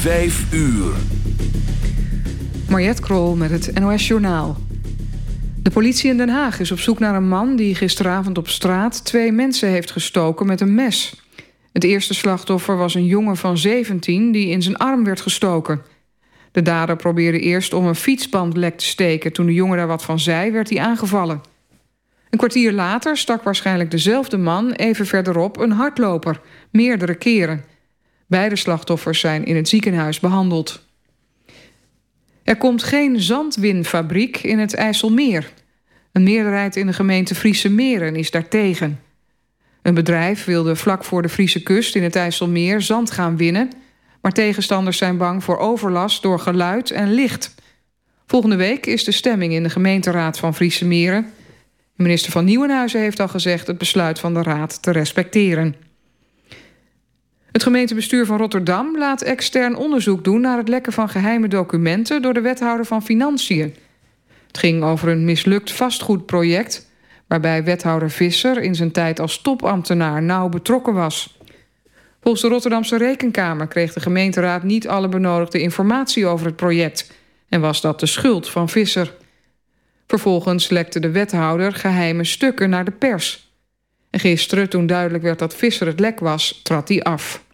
5 uur. Mariette Krol met het NOS Journaal. De politie in Den Haag is op zoek naar een man die gisteravond op straat... twee mensen heeft gestoken met een mes. Het eerste slachtoffer was een jongen van 17 die in zijn arm werd gestoken. De dader probeerde eerst om een fietsband lek te steken. Toen de jongen daar wat van zei, werd hij aangevallen. Een kwartier later stak waarschijnlijk dezelfde man even verderop een hardloper, meerdere keren. Beide slachtoffers zijn in het ziekenhuis behandeld. Er komt geen zandwinfabriek in het IJsselmeer. Een meerderheid in de gemeente Friese Meren is daartegen. Een bedrijf wilde vlak voor de Friese kust in het IJsselmeer zand gaan winnen... maar tegenstanders zijn bang voor overlast door geluid en licht. Volgende week is de stemming in de gemeenteraad van Friese Meren... Minister van Nieuwenhuizen heeft al gezegd het besluit van de Raad te respecteren. Het gemeentebestuur van Rotterdam laat extern onderzoek doen... naar het lekken van geheime documenten door de wethouder van Financiën. Het ging over een mislukt vastgoedproject... waarbij wethouder Visser in zijn tijd als topambtenaar nauw betrokken was. Volgens de Rotterdamse Rekenkamer kreeg de gemeenteraad... niet alle benodigde informatie over het project... en was dat de schuld van Visser... Vervolgens lekte de wethouder geheime stukken naar de pers. En gisteren, toen duidelijk werd dat Visser het lek was, trad hij af.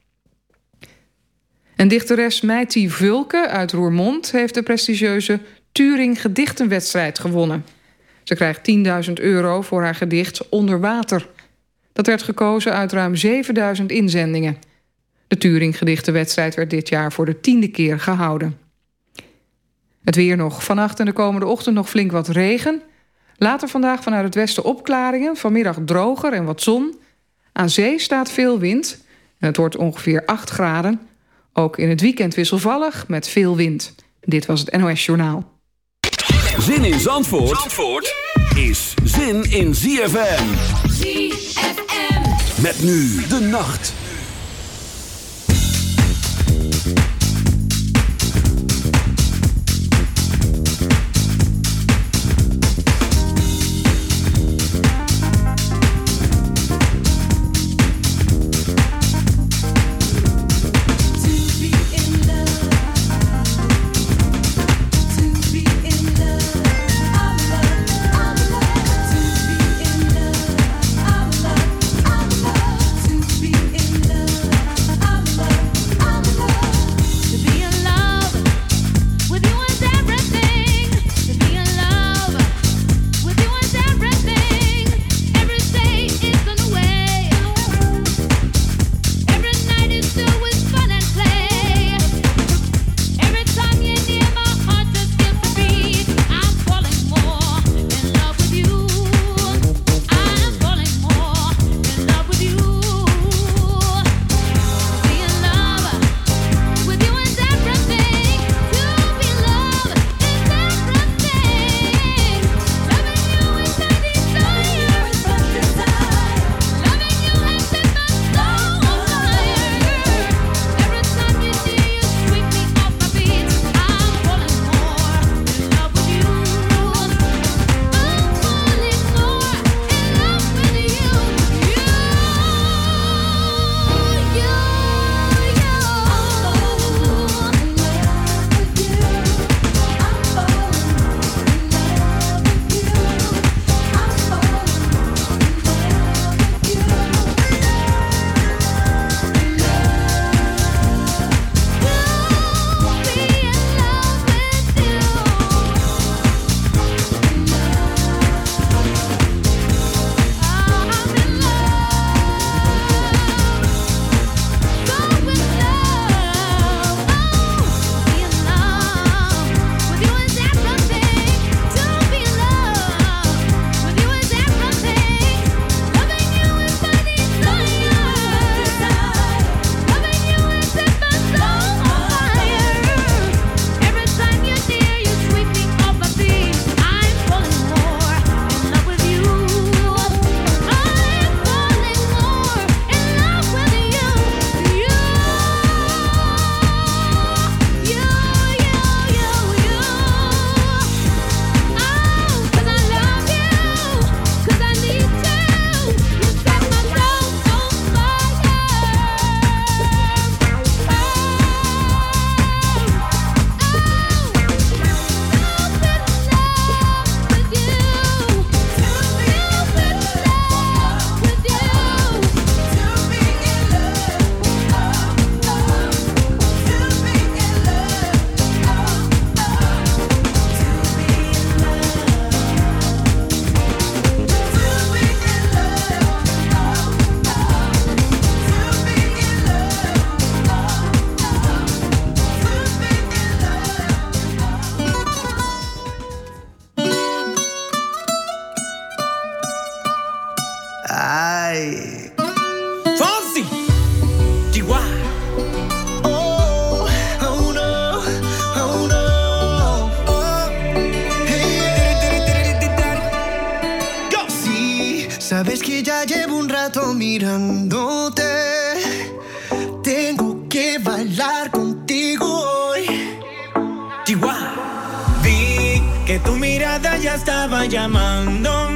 En dichteres Meiti Vulke uit Roermond... heeft de prestigieuze Turing Gedichtenwedstrijd gewonnen. Ze krijgt 10.000 euro voor haar gedicht Onder Water. Dat werd gekozen uit ruim 7.000 inzendingen. De Turing Gedichtenwedstrijd werd dit jaar voor de tiende keer gehouden. Het weer nog. Vannacht en de komende ochtend nog flink wat regen. Later vandaag vanuit het westen opklaringen. Vanmiddag droger en wat zon. Aan zee staat veel wind. En het wordt ongeveer 8 graden. Ook in het weekend wisselvallig met veel wind. Dit was het NOS Journaal. Zin in Zandvoort, Zandvoort is zin in ZFM. ZFM. Met nu de nacht. Ay. Fonsi. Chihuahua. Oh, oh no, oh no. Oh. Go. Sabes que ya llevo un rato mirándote. Tengo que bailar contigo hoy. Chihuahua. Vi que tu mirada ya estaba llamándome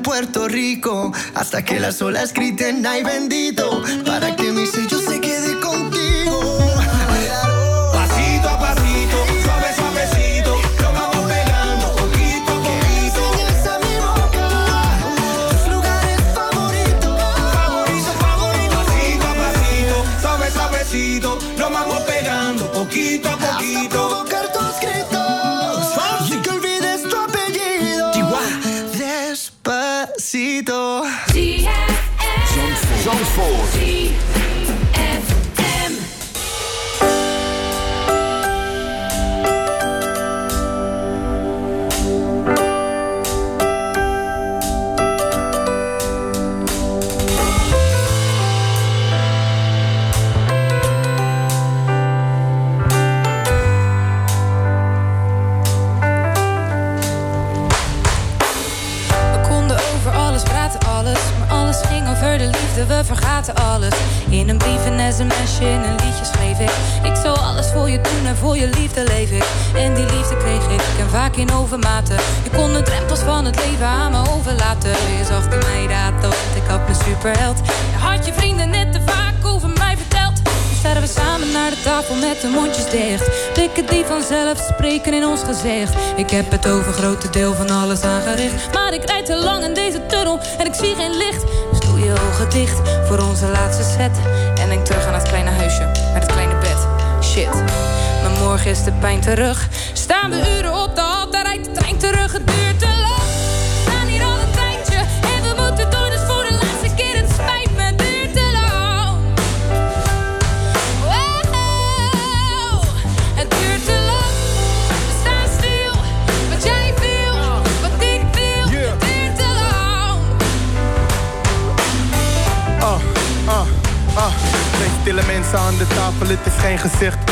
Puerto Rico hasta que las olas griten ay bendito para que mi Zandvoort. In overmaten. Je kon de drempels van het leven aan me overlaten. Je zag mij dat, want ik had mijn superheld. Je had je vrienden net te vaak over mij verteld. Nu staan we samen naar de tafel met de mondjes dicht. Blikken die vanzelf spreken in ons gezicht. Ik heb het over grote deel van alles aangericht. Maar ik rijd te lang in deze tunnel en ik zie geen licht. Dus doe je ogen dicht voor onze laatste set. En denk terug aan het kleine huisje, naar het kleine bed. Shit, maar morgen is de pijn terug. Staan we uren op Het duurt te lang. We staan hier al een tijdje en we moeten door, dus voor de laatste keer. Het spijt me, het duurt te lang. Wow, het duurt te lang. We staan stil. Wat jij wil, wat ik wil. Het duurt te lang. Ah, ah, ah. Twee stille mensen aan de tafel, het is geen gezicht.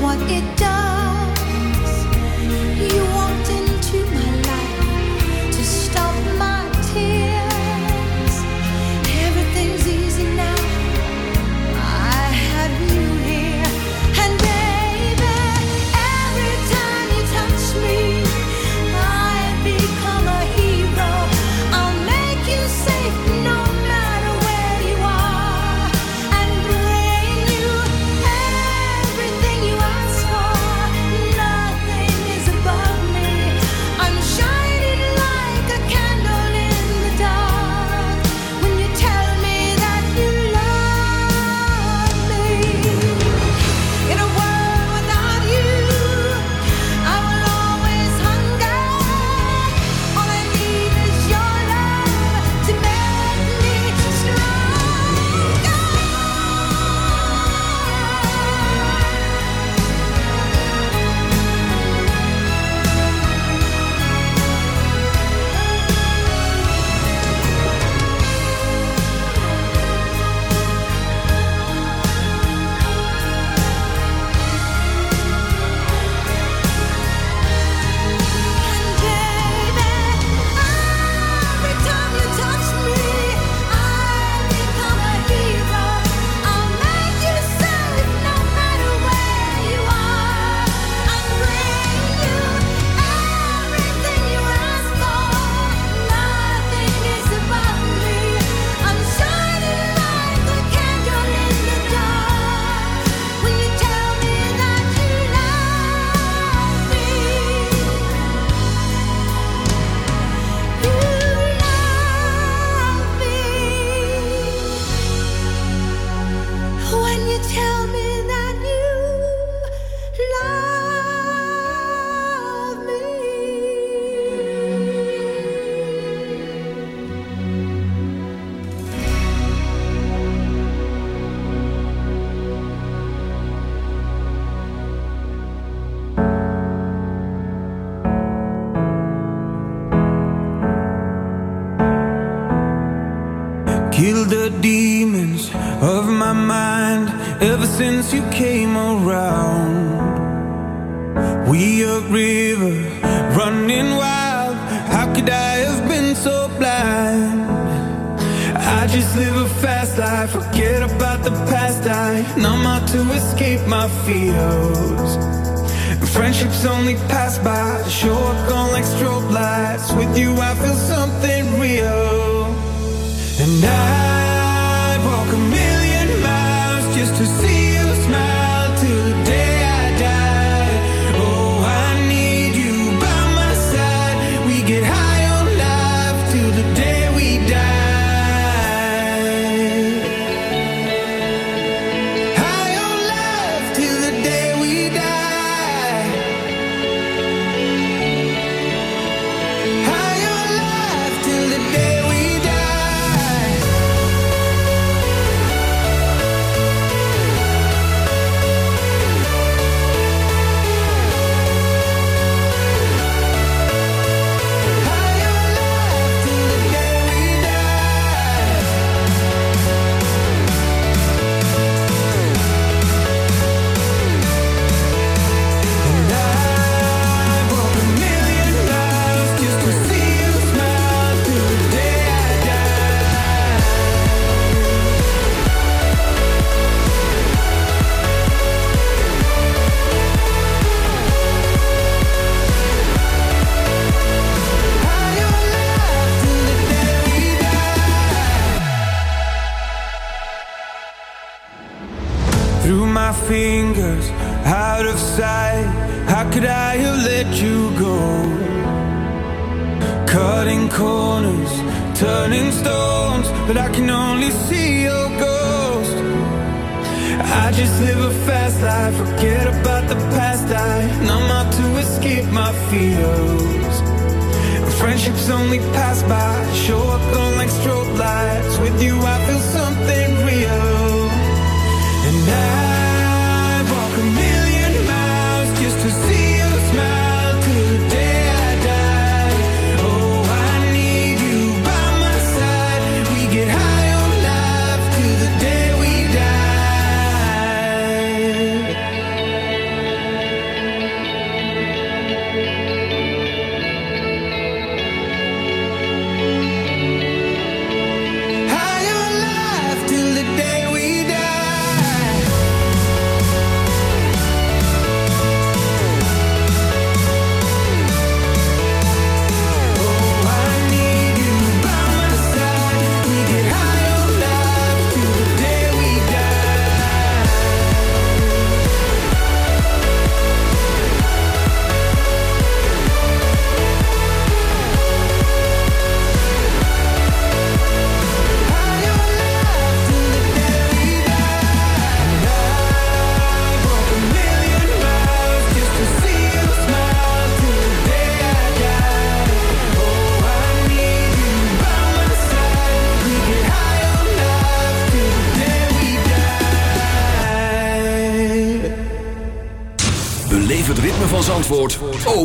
what it does.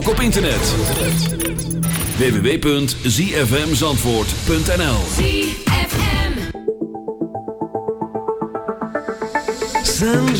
Ook op internet. www.zfmzandvoort.nl Send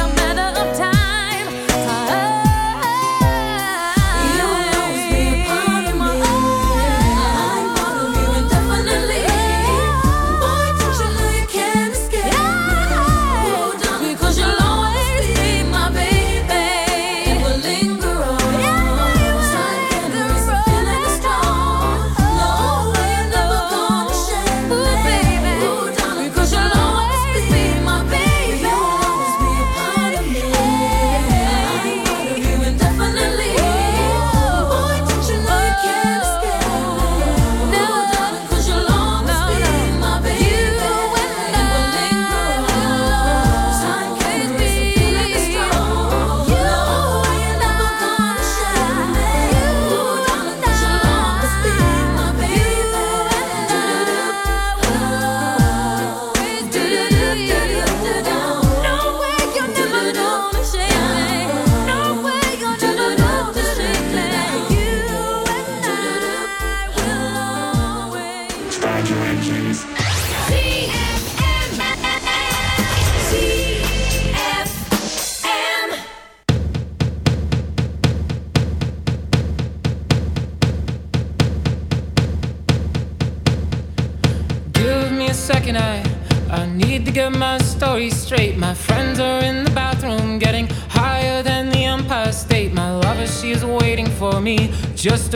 Just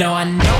No, I know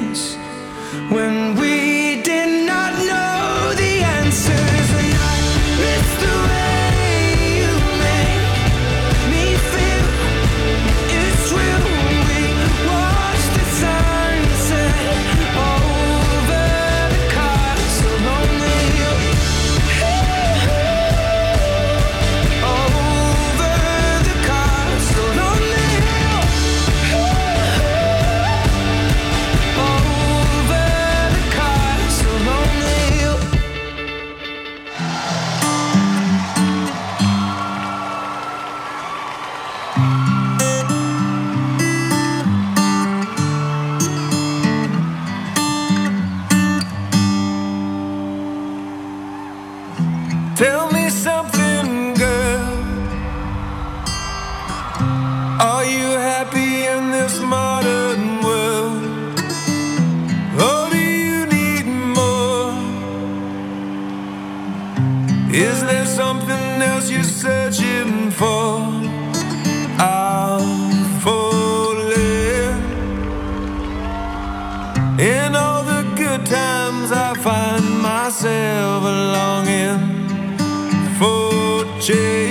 cheio.